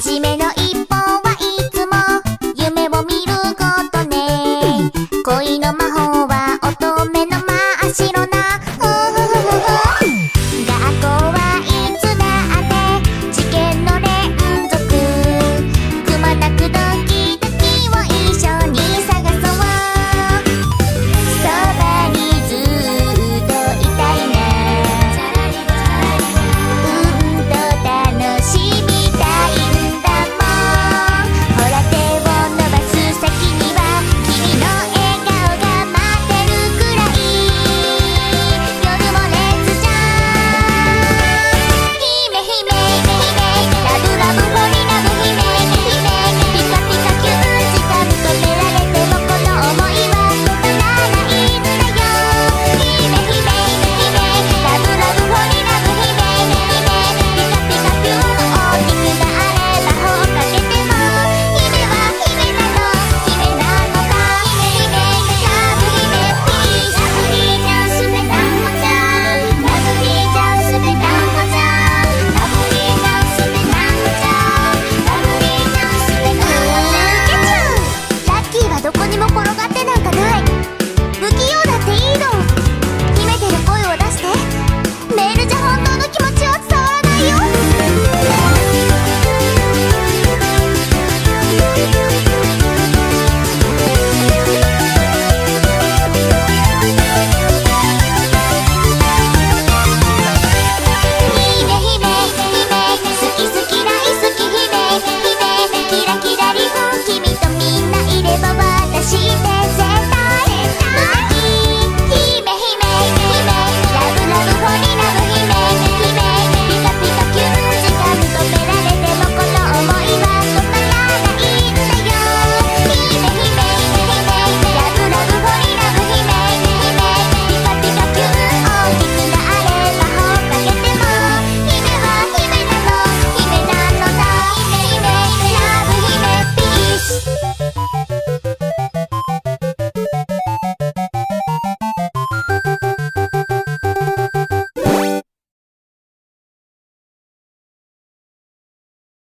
初めの一歩はいつも夢を見ることね。恋の